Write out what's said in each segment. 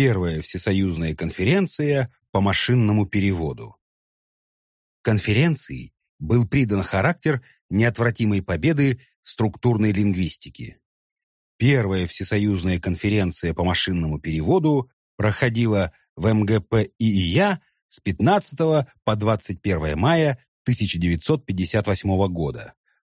Первая всесоюзная конференция по машинному переводу. Конференции был придан характер неотвратимой победы структурной лингвистики. Первая всесоюзная конференция по машинному переводу проходила в МГП ИИЯ с 15 по 21 мая 1958 года.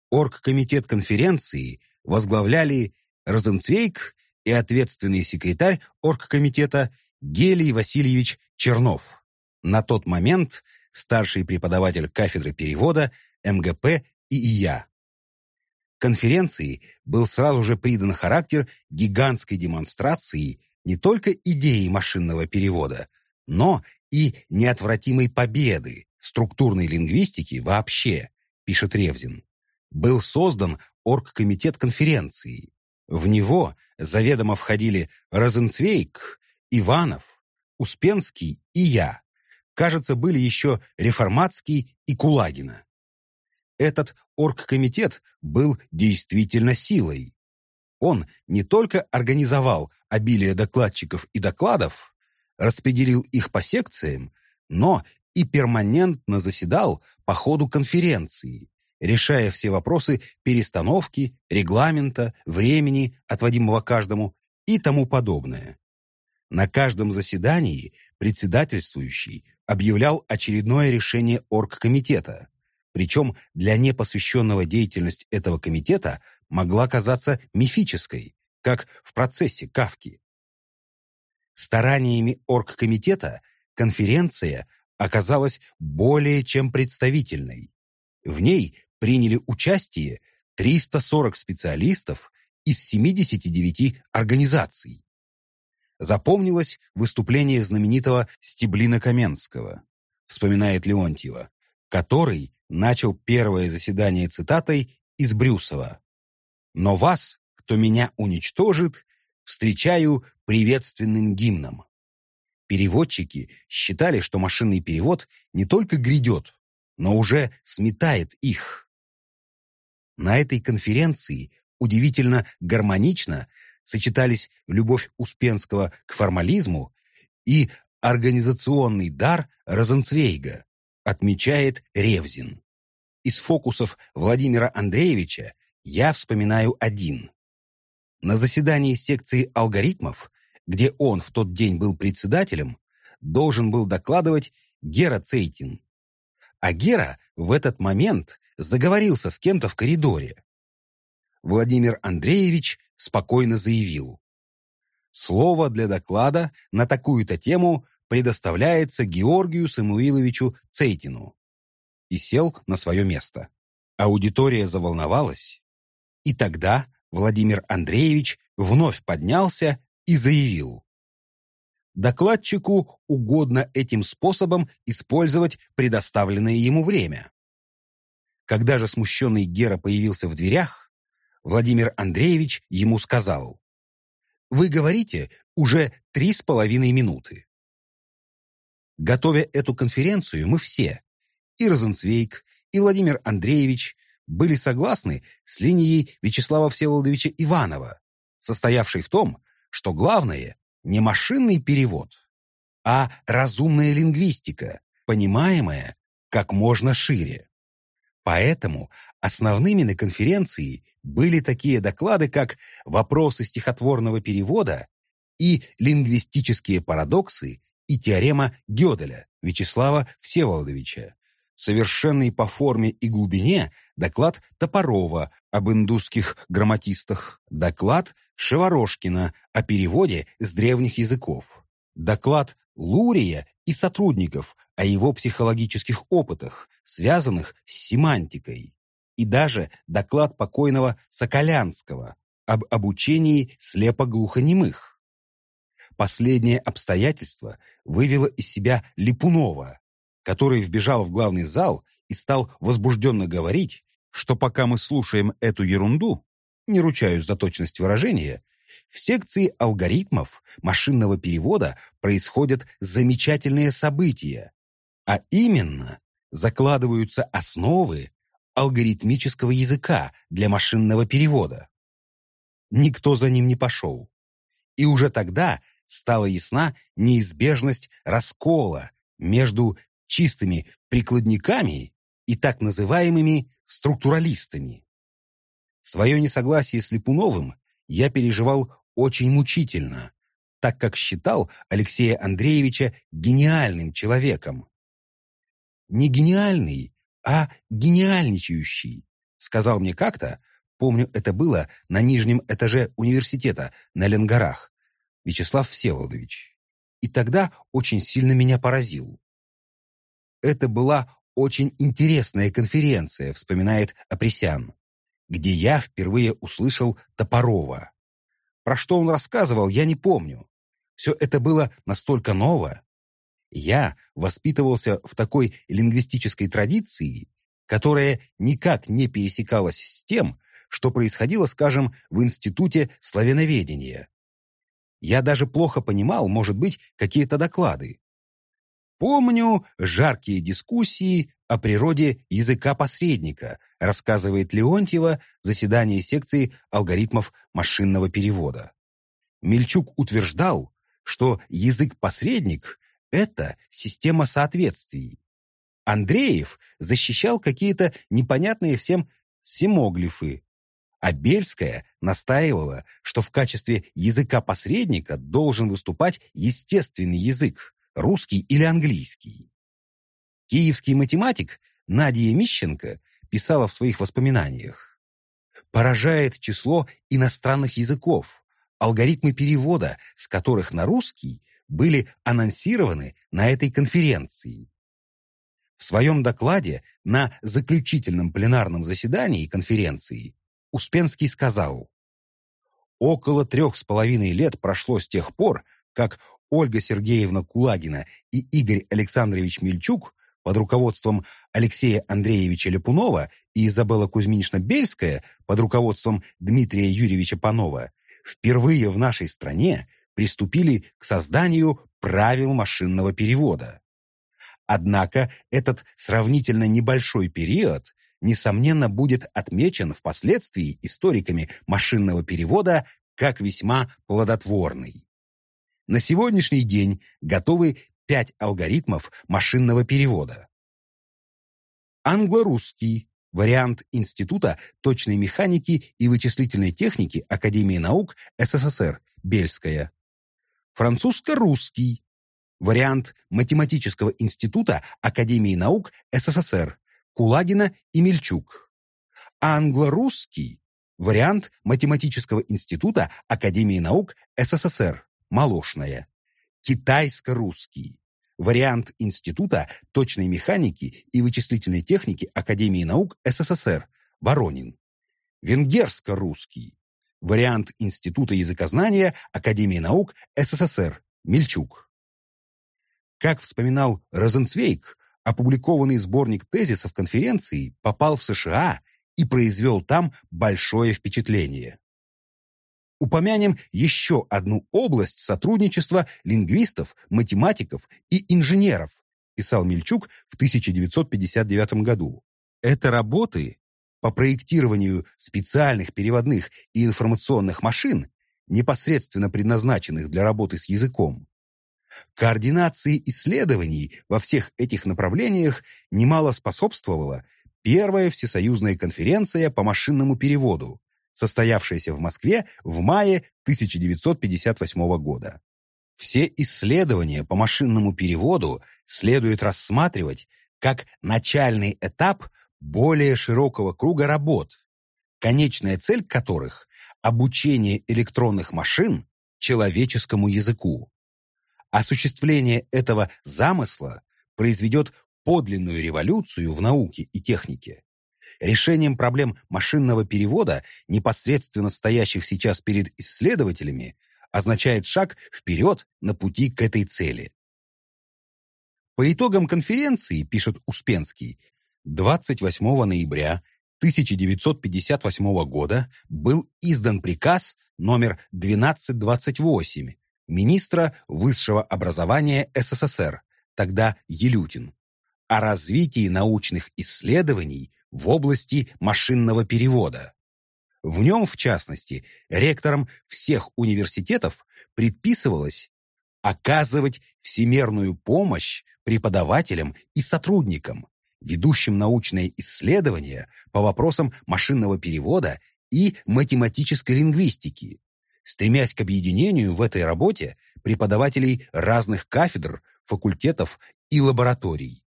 Оргкомитет конференции возглавляли Розенцвейк и ответственный секретарь оргкомитета Гелий Васильевич Чернов. На тот момент старший преподаватель кафедры перевода МГП ИИЯ. Конференции был сразу же придан характер гигантской демонстрации не только идеи машинного перевода, но и неотвратимой победы структурной лингвистики вообще, пишет Ревзин. Был создан оргкомитет конференции. В него заведомо входили Розенцвейк, Иванов, Успенский и я. Кажется, были еще Реформатский и Кулагина. Этот оргкомитет был действительно силой. Он не только организовал обилие докладчиков и докладов, распределил их по секциям, но и перманентно заседал по ходу конференции, решая все вопросы перестановки, регламента, времени, отводимого каждому и тому подобное. На каждом заседании председательствующий объявлял очередное решение оргкомитета, причем для непосвященного деятельность этого комитета могла казаться мифической, как в процессе Кавки. Стараниями оргкомитета конференция оказалась более чем представительной. В ней приняли участие 340 специалистов из 79 организаций. Запомнилось выступление знаменитого Стеблина Каменского, вспоминает Леонтьева, который начал первое заседание цитатой из Брюсова. «Но вас, кто меня уничтожит, встречаю приветственным гимном». Переводчики считали, что машинный перевод не только грядет, но уже сметает их. На этой конференции удивительно гармонично сочетались любовь Успенского к формализму и организационный дар Розенцвейга, отмечает Ревзин. Из фокусов Владимира Андреевича я вспоминаю один. На заседании секции алгоритмов, где он в тот день был председателем, должен был докладывать Гера Цейтин. А Гера в этот момент заговорился с кем-то в коридоре. Владимир Андреевич спокойно заявил. Слово для доклада на такую-то тему предоставляется Георгию Самуиловичу Цейтину. И сел на свое место. Аудитория заволновалась. И тогда Владимир Андреевич вновь поднялся и заявил. Докладчику угодно этим способом использовать предоставленное ему время. Когда же смущенный Гера появился в дверях, Владимир Андреевич ему сказал, «Вы говорите уже три с половиной минуты». Готовя эту конференцию, мы все, и Розенцвейк, и Владимир Андреевич, были согласны с линией Вячеслава Всеволодовича Иванова, состоявшей в том, что главное не машинный перевод, а разумная лингвистика, понимаемая как можно шире. Поэтому основными на конференции были такие доклады, как «Вопросы стихотворного перевода» и «Лингвистические парадоксы» и теорема Гёделя Вячеслава Всеволодовича. Совершенный по форме и глубине доклад Топорова об индусских грамматистах, доклад Шеворошкина о переводе с древних языков, доклад Лурия и сотрудников о его психологических опытах, связанных с семантикой, и даже доклад покойного Соколянского об обучении слепо-глухонемых. Последнее обстоятельство вывело из себя Липунова, который вбежал в главный зал и стал возбужденно говорить, что пока мы слушаем эту ерунду, не ручаюсь за точность выражения, в секции алгоритмов машинного перевода происходят замечательные события, а именно закладываются основы алгоритмического языка для машинного перевода. Никто за ним не пошел. И уже тогда стала ясна неизбежность раскола между чистыми прикладниками и так называемыми структуралистами. Свое несогласие с Липуновым я переживал очень мучительно, так как считал Алексея Андреевича гениальным человеком. Не гениальный, а гениальничающий, сказал мне как-то, помню, это было на нижнем этаже университета на Ленгорах, Вячеслав Всеволодович. И тогда очень сильно меня поразил. Это была очень интересная конференция, вспоминает Апресян, где я впервые услышал Топорова. Про что он рассказывал, я не помню. Все это было настолько ново. Я воспитывался в такой лингвистической традиции, которая никак не пересекалась с тем, что происходило, скажем, в Институте славяноведения. Я даже плохо понимал, может быть, какие-то доклады. Помню жаркие дискуссии о природе языка-посредника, рассказывает Леонтьева, заседание секции алгоритмов машинного перевода. Мельчук утверждал, что язык-посредник — это система соответствий. Андреев защищал какие-то непонятные всем семоглифы, а Бельская настаивала, что в качестве языка-посредника должен выступать естественный язык, русский или английский. Киевский математик Надя Мищенко писала в своих воспоминаниях. Поражает число иностранных языков, алгоритмы перевода, с которых на русский были анонсированы на этой конференции. В своем докладе на заключительном пленарном заседании конференции Успенский сказал, «Около трех с половиной лет прошло с тех пор, как Ольга Сергеевна Кулагина и Игорь Александрович Мельчук под руководством Алексея Андреевича Ляпунова и Изабелла Кузьминична Бельская под руководством Дмитрия Юрьевича Панова впервые в нашей стране приступили к созданию правил машинного перевода. Однако этот сравнительно небольшой период, несомненно, будет отмечен впоследствии историками машинного перевода как весьма плодотворный. На сегодняшний день готовы пять алгоритмов машинного перевода. Англо-русский – вариант Института точной механики и вычислительной техники Академии наук СССР, Бельская. Французско-русский – вариант Математического института Академии наук СССР, Кулагина и Мельчук. Англо-русский – вариант Математического института Академии наук СССР, Молошная. Китайско-русский. Вариант Института точной механики и вычислительной техники Академии наук СССР. Воронин. Венгерско-русский. Вариант Института языкознания Академии наук СССР. Мельчук. Как вспоминал Розенцвейк, опубликованный сборник тезисов конференции попал в США и произвел там большое впечатление. Упомянем еще одну область сотрудничества лингвистов, математиков и инженеров, писал Мельчук в 1959 году. Это работы по проектированию специальных переводных и информационных машин, непосредственно предназначенных для работы с языком. Координации исследований во всех этих направлениях немало способствовала первая всесоюзная конференция по машинному переводу, состоявшаяся в Москве в мае 1958 года. Все исследования по машинному переводу следует рассматривать как начальный этап более широкого круга работ, конечная цель которых – обучение электронных машин человеческому языку. Осуществление этого замысла произведет подлинную революцию в науке и технике. Решением проблем машинного перевода, непосредственно стоящих сейчас перед исследователями, означает шаг вперед на пути к этой цели. По итогам конференции, пишет Успенский, 28 ноября 1958 года был издан приказ номер 1228 министра высшего образования СССР, тогда Елютин, о развитии научных исследований в области машинного перевода. В нем, в частности, ректорам всех университетов предписывалось оказывать всемерную помощь преподавателям и сотрудникам, ведущим научные исследования по вопросам машинного перевода и математической лингвистики, стремясь к объединению в этой работе преподавателей разных кафедр, факультетов и лабораторий.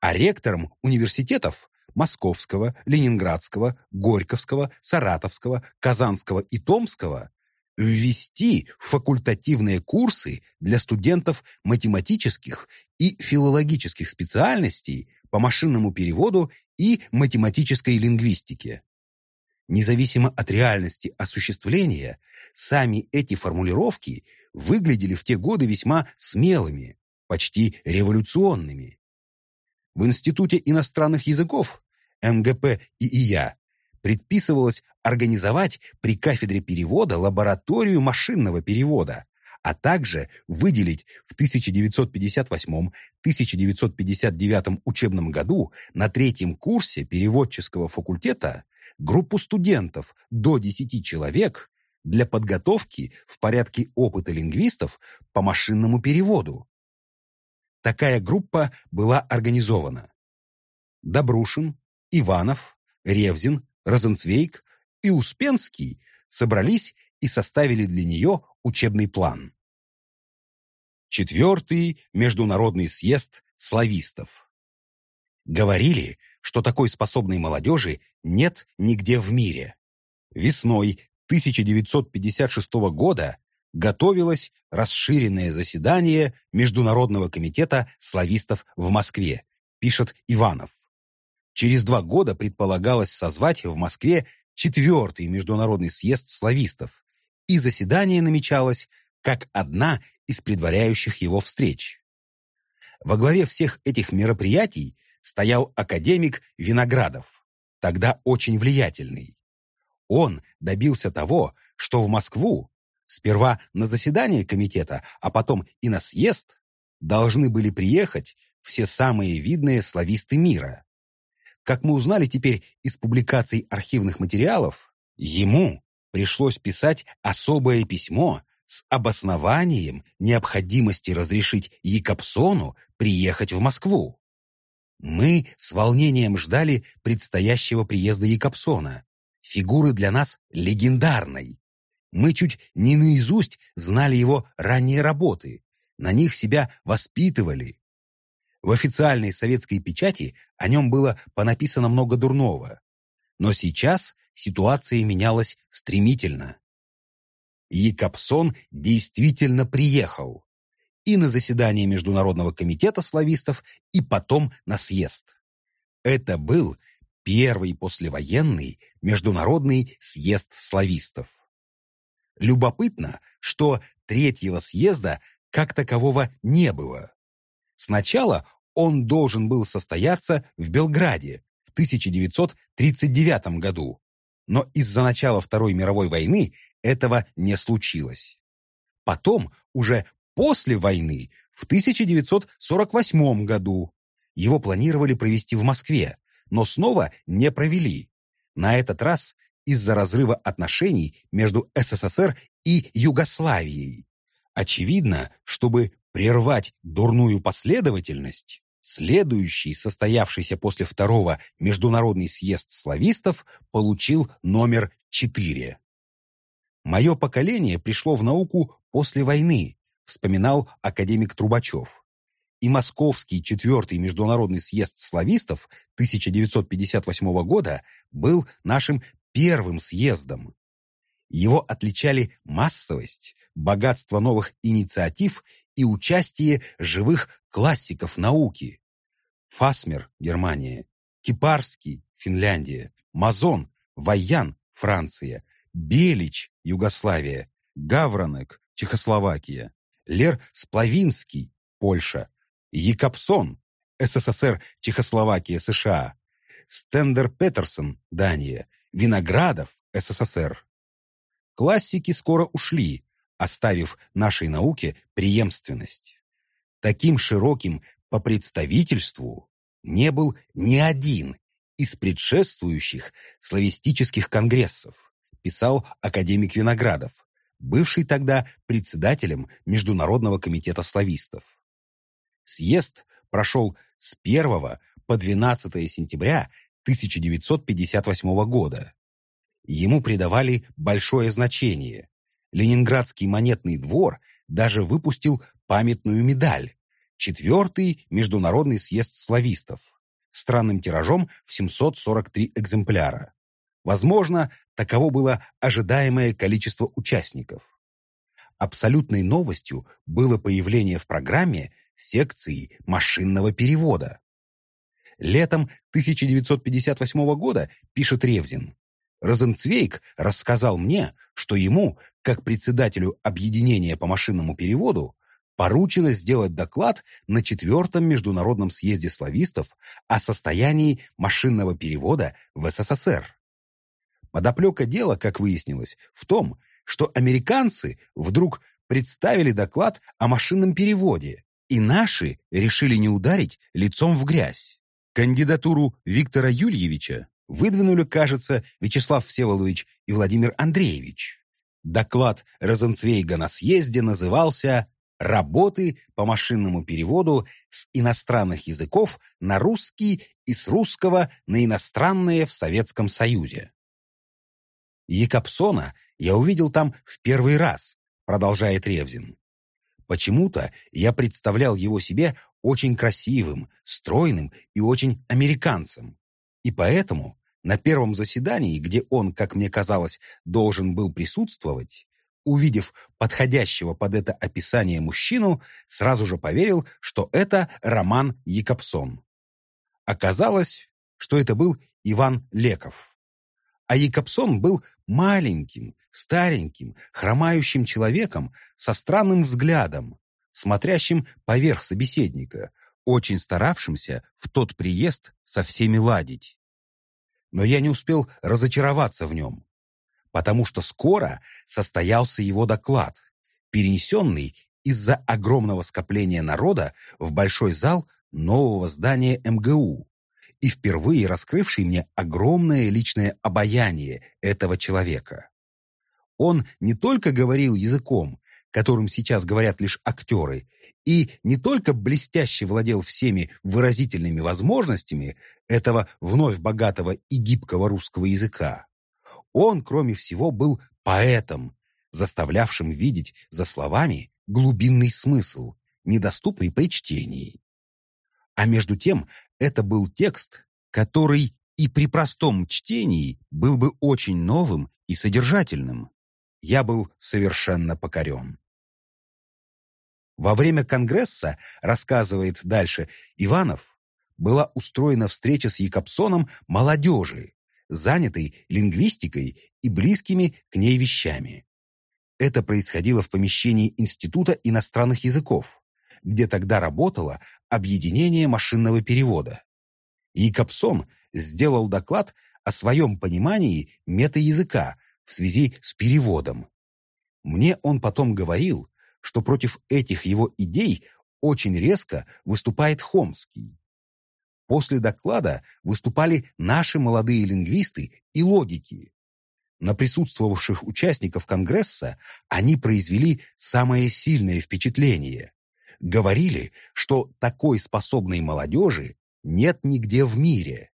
А ректорам университетов Московского, Ленинградского, Горьковского, Саратовского, Казанского и Томского ввести факультативные курсы для студентов математических и филологических специальностей по машинному переводу и математической лингвистике. Независимо от реальности осуществления, сами эти формулировки выглядели в те годы весьма смелыми, почти революционными. В Институте иностранных языков МГП и ИЯ предписывалось организовать при кафедре перевода лабораторию машинного перевода, а также выделить в 1958-1959 учебном году на третьем курсе переводческого факультета группу студентов до 10 человек для подготовки в порядке опыта лингвистов по машинному переводу. Такая группа была организована. Добрушин, Иванов, Ревзин, Розенцвейк и Успенский собрались и составили для нее учебный план. Четвертый международный съезд славистов. Говорили, что такой способной молодежи нет нигде в мире. Весной 1956 года готовилось расширенное заседание Международного комитета славистов в Москве, пишет Иванов. Через два года предполагалось созвать в Москве четвертый международный съезд славистов, и заседание намечалось как одна из предваряющих его встреч. Во главе всех этих мероприятий стоял академик Виноградов, тогда очень влиятельный. Он добился того, что в Москву, сперва на заседание комитета, а потом и на съезд, должны были приехать все самые видные слависты мира. Как мы узнали теперь из публикаций архивных материалов, ему пришлось писать особое письмо с обоснованием необходимости разрешить Якобсону приехать в Москву. Мы с волнением ждали предстоящего приезда Якобсона, фигуры для нас легендарной. Мы чуть не наизусть знали его ранние работы, на них себя воспитывали. В официальной советской печати о нем было понаписано много дурного. Но сейчас ситуация менялась стремительно. Якобсон действительно приехал. И на заседание Международного комитета славистов, и потом на съезд. Это был первый послевоенный Международный съезд славистов. Любопытно, что третьего съезда как такового не было. Сначала он должен был состояться в Белграде в 1939 году, но из-за начала Второй мировой войны этого не случилось. Потом, уже после войны, в 1948 году, его планировали провести в Москве, но снова не провели. На этот раз из-за разрыва отношений между СССР и Югославией. Очевидно, чтобы прервать дурную последовательность, следующий, состоявшийся после второго Международный съезд славистов, получил номер 4. «Мое поколение пришло в науку после войны», вспоминал академик Трубачев и Московский четвертый международный съезд славистов 1958 года был нашим первым съездом. Его отличали массовость, богатство новых инициатив и участие живых классиков науки. Фасмер, Германия, Кипарский, Финляндия, Мазон, Ваян, Франция, Белич, Югославия, Гавронек, Чехословакия, Лер Сплавинский, Польша, Якобсон, СССР, Чехословакия, США, Стендер Петерсон, Дания, Виноградов, СССР. Классики скоро ушли, оставив нашей науке преемственность. Таким широким по представительству не был ни один из предшествующих славистических конгрессов, писал академик Виноградов, бывший тогда председателем Международного комитета славистов. Съезд прошел с 1 по 12 сентября 1958 года. Ему придавали большое значение. Ленинградский монетный двор даже выпустил памятную медаль «Четвертый международный съезд славистов» странным тиражом в 743 экземпляра. Возможно, таково было ожидаемое количество участников. Абсолютной новостью было появление в программе секции машинного перевода. Летом 1958 года, пишет Ревзин, Розенцвейк рассказал мне, что ему, как председателю объединения по машинному переводу, поручено сделать доклад на четвертом международном съезде славистов о состоянии машинного перевода в СССР. Подоплека дела, как выяснилось, в том, что американцы вдруг представили доклад о машинном переводе, и наши решили не ударить лицом в грязь. Кандидатуру Виктора Юльевича выдвинули, кажется, Вячеслав Всеволодович и Владимир Андреевич. Доклад Розенцвейга на съезде назывался «Работы по машинному переводу с иностранных языков на русский и с русского на иностранные в Советском Союзе». Якобсона я увидел там в первый раз, продолжает Ревзин. Почему-то я представлял его себе очень красивым, стройным и очень американцем. И поэтому на первом заседании, где он, как мне казалось, должен был присутствовать, увидев подходящего под это описание мужчину, сразу же поверил, что это Роман Якобсон. Оказалось, что это был Иван Леков. А Якобсон был маленьким, стареньким, хромающим человеком со странным взглядом, смотрящим поверх собеседника, очень старавшимся в тот приезд со всеми ладить. Но я не успел разочароваться в нем, потому что скоро состоялся его доклад, перенесенный из-за огромного скопления народа в большой зал нового здания МГУ и впервые раскрывший мне огромное личное обаяние этого человека. Он не только говорил языком, которым сейчас говорят лишь актеры, и не только блестяще владел всеми выразительными возможностями этого вновь богатого и гибкого русского языка. Он, кроме всего, был поэтом, заставлявшим видеть за словами глубинный смысл, недоступный при чтении. А между тем, это был текст, который и при простом чтении был бы очень новым и содержательным я был совершенно покорен. Во время Конгресса, рассказывает дальше Иванов, была устроена встреча с Якобсоном молодежи, занятой лингвистикой и близкими к ней вещами. Это происходило в помещении Института иностранных языков, где тогда работало объединение машинного перевода. Якобсон сделал доклад о своем понимании метаязыка, в связи с переводом. Мне он потом говорил, что против этих его идей очень резко выступает Хомский. После доклада выступали наши молодые лингвисты и логики. На присутствовавших участников Конгресса они произвели самое сильное впечатление. Говорили, что такой способной молодежи нет нигде в мире.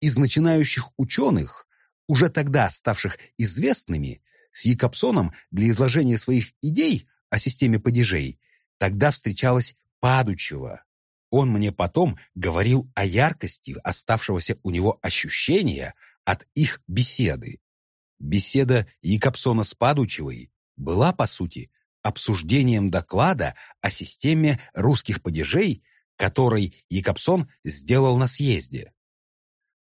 Из начинающих ученых уже тогда ставших известными, с Якобсоном для изложения своих идей о системе падежей, тогда встречалась Падучева. Он мне потом говорил о яркости оставшегося у него ощущения от их беседы. Беседа Якобсона с Падучевой была, по сути, обсуждением доклада о системе русских падежей, который Якобсон сделал на съезде.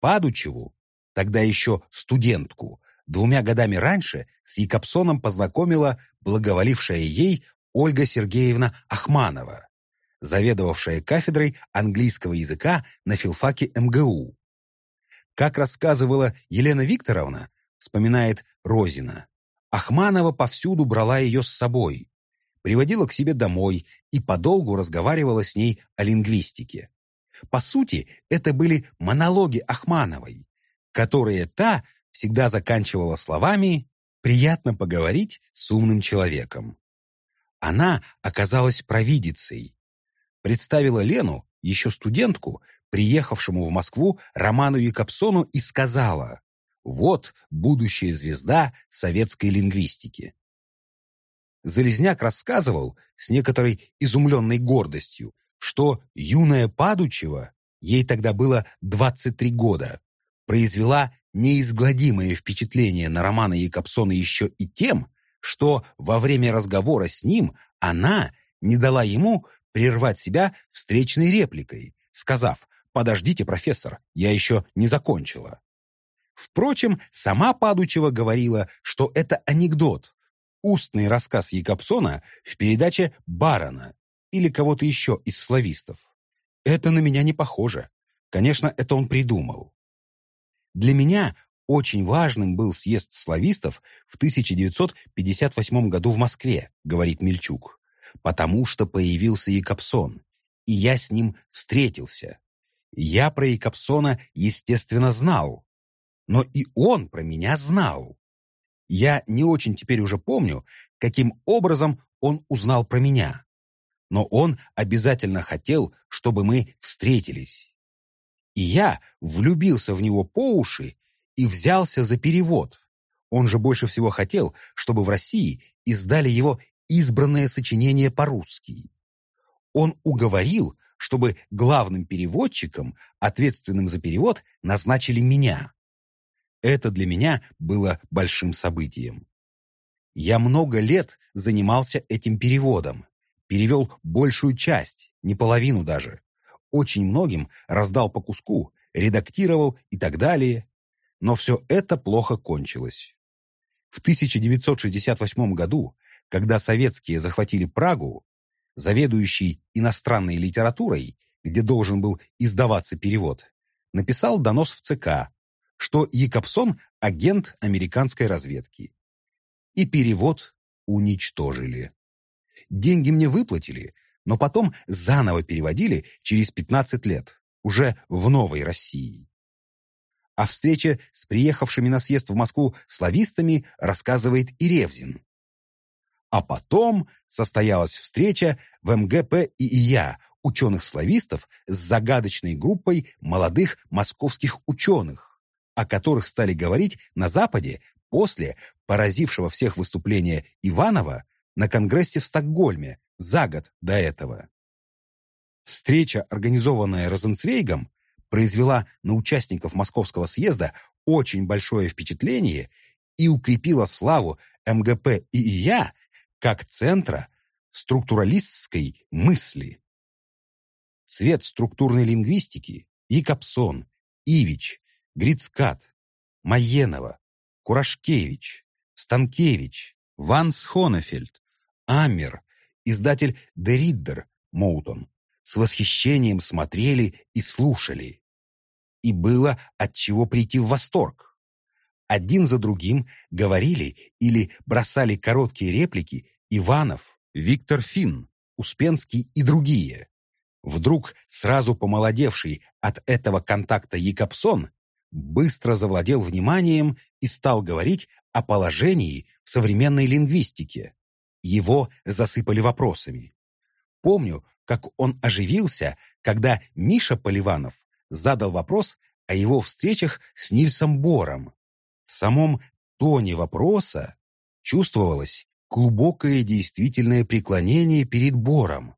Падучеву тогда еще студентку, двумя годами раньше с Якобсоном познакомила благоволившая ей Ольга Сергеевна Ахманова, заведовавшая кафедрой английского языка на филфаке МГУ. Как рассказывала Елена Викторовна, вспоминает Розина, Ахманова повсюду брала ее с собой, приводила к себе домой и подолгу разговаривала с ней о лингвистике. По сути, это были монологи Ахмановой, которые та всегда заканчивала словами приятно поговорить с умным человеком. Она оказалась провидицей. Представила Лену, еще студентку, приехавшему в Москву Роману Якобсону и сказала «Вот будущая звезда советской лингвистики». Залезняк рассказывал с некоторой изумленной гордостью, что юная Падучева, ей тогда было 23 года, произвела неизгладимое впечатление на Романа Якобсона еще и тем, что во время разговора с ним она не дала ему прервать себя встречной репликой, сказав «Подождите, профессор, я еще не закончила». Впрочем, сама Падучева говорила, что это анекдот, устный рассказ Якобсона в передаче «Барона» или кого-то еще из славистов. Это на меня не похоже. Конечно, это он придумал. Для меня очень важным был съезд славистов в 1958 году в Москве, говорит Мельчук, потому что появился Якобсон, и я с ним встретился. Я про Якобсона, естественно, знал, но и он про меня знал. Я не очень теперь уже помню, каким образом он узнал про меня. Но он обязательно хотел, чтобы мы встретились. И я влюбился в него по уши и взялся за перевод. Он же больше всего хотел, чтобы в России издали его избранное сочинение по-русски. Он уговорил, чтобы главным переводчиком, ответственным за перевод, назначили меня. Это для меня было большим событием. Я много лет занимался этим переводом. Перевел большую часть, не половину даже. Очень многим раздал по куску, редактировал и так далее. Но все это плохо кончилось. В 1968 году, когда советские захватили Прагу, заведующий иностранной литературой, где должен был издаваться перевод, написал донос в ЦК, что Якобсон – агент американской разведки. И перевод уничтожили. Деньги мне выплатили, но потом заново переводили через 15 лет, уже в новой России. О встрече с приехавшими на съезд в Москву славистами рассказывает и Ревзин. А потом состоялась встреча в МГП и ИЯ ученых-славистов с загадочной группой молодых московских ученых, о которых стали говорить на Западе после поразившего всех выступления Иванова на Конгрессе в Стокгольме за год до этого. Встреча, организованная Розенцвейгом, произвела на участников Московского съезда очень большое впечатление и укрепила славу МГП и ИЯ как центра структуралистской мысли. Цвет структурной лингвистики Якобсон, Ивич, Грицкат, Маенова, Курашкевич, Станкевич, Ванс Хонефельд, Аммер, издатель Дериддер Моутон с восхищением смотрели и слушали. И было от чего прийти в восторг. Один за другим говорили или бросали короткие реплики Иванов, Виктор Финн, Успенский и другие. Вдруг сразу помолодевший от этого контакта Якобсон быстро завладел вниманием и стал говорить о положении в современной лингвистике. Его засыпали вопросами. Помню, как он оживился, когда Миша Поливанов задал вопрос о его встречах с Нильсом Бором. В самом тоне вопроса чувствовалось глубокое действительное преклонение перед Бором,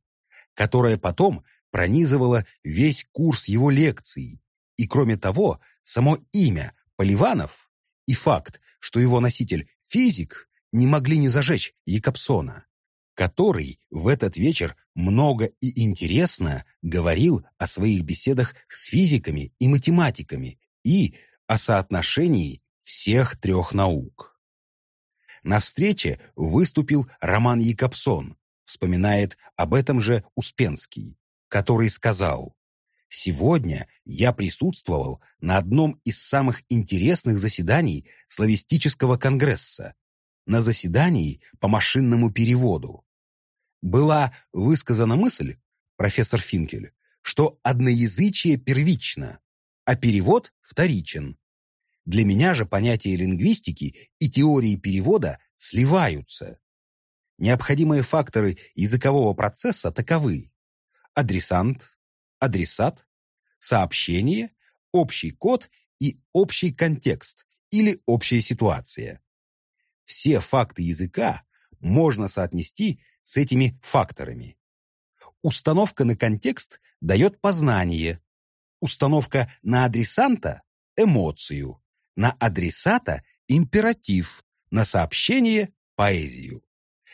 которое потом пронизывало весь курс его лекций и, кроме того, Само имя Поливанов и факт, что его носитель – физик, не могли не зажечь Якобсона, который в этот вечер много и интересно говорил о своих беседах с физиками и математиками и о соотношении всех трех наук. На встрече выступил Роман Якобсон, вспоминает об этом же Успенский, который сказал Сегодня я присутствовал на одном из самых интересных заседаний Славистического конгресса, на заседании по машинному переводу. Была высказана мысль, профессор Финкель, что одноязычие первично, а перевод вторичен. Для меня же понятия лингвистики и теории перевода сливаются. Необходимые факторы языкового процесса таковы. Адресант, адресат, сообщение, общий код и общий контекст или общая ситуация. Все факты языка можно соотнести с этими факторами. Установка на контекст дает познание, установка на адресанта – эмоцию, на адресата – императив, на сообщение – поэзию.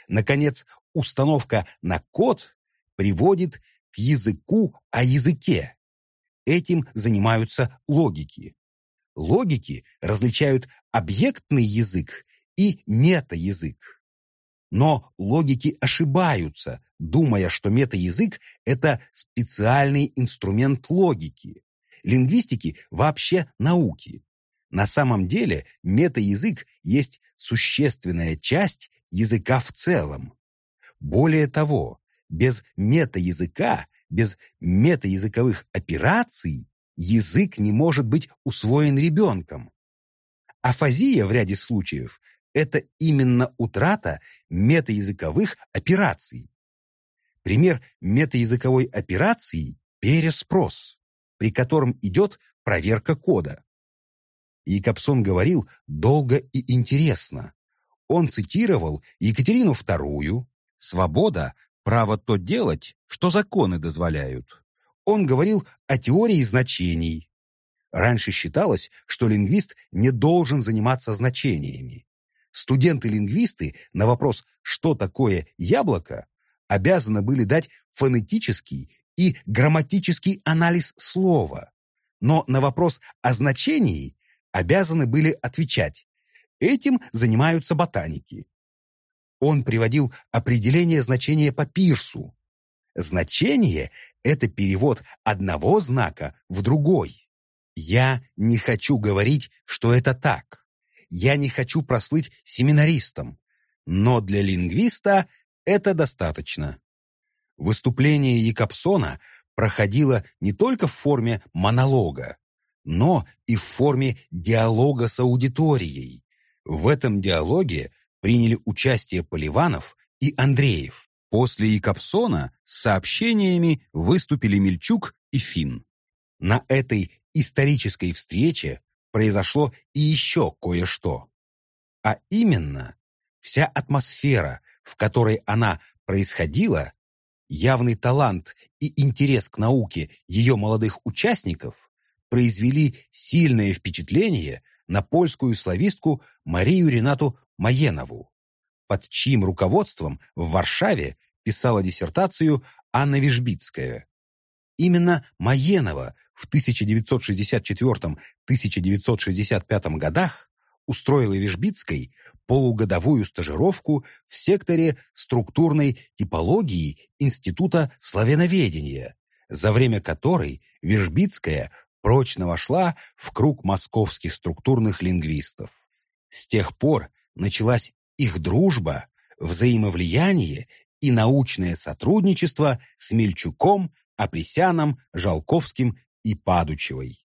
Наконец, установка на код приводит к языку о языке. Этим занимаются логики. Логики различают объектный язык и метаязык. Но логики ошибаются, думая, что метаязык – это специальный инструмент логики. Лингвистики вообще науки. На самом деле метаязык есть существенная часть языка в целом. Более того, без метаязыка, без метаязыковых операций язык не может быть усвоен ребенком. Афазия в ряде случаев это именно утрата метаязыковых операций. Пример метаязыковой операции – переспрос, при котором идет проверка кода. Якобсон говорил долго и интересно. Он цитировал Екатерину II «Свобода – право то делать, что законы дозволяют». Он говорил о теории значений. Раньше считалось, что лингвист не должен заниматься значениями. Студенты-лингвисты на вопрос «что такое яблоко?» обязаны были дать фонетический и грамматический анализ слова, но на вопрос о значении обязаны были отвечать «этим занимаются ботаники». Он приводил определение значения по Пирсу. Значение – это перевод одного знака в другой. Я не хочу говорить, что это так я не хочу прослыть семинаристом, но для лингвиста это достаточно. Выступление Якобсона проходило не только в форме монолога, но и в форме диалога с аудиторией. В этом диалоге приняли участие Поливанов и Андреев. После Якобсона с сообщениями выступили Мельчук и Финн. На этой исторической встрече произошло и еще кое-что. А именно, вся атмосфера, в которой она происходила, явный талант и интерес к науке ее молодых участников произвели сильное впечатление на польскую славистку Марию Ренату Маенову, под чьим руководством в Варшаве писала диссертацию Анна Вижбицкая. Именно Маенова в 1964-1965 годах устроила Вижбицкой полугодовую стажировку в секторе структурной типологии Института славяноведения, за время которой Вижбицкая прочно вошла в круг московских структурных лингвистов. С тех пор началась их дружба, взаимовлияние и научное сотрудничество с Мельчуком, Апресяном, Жалковским и Падучевой.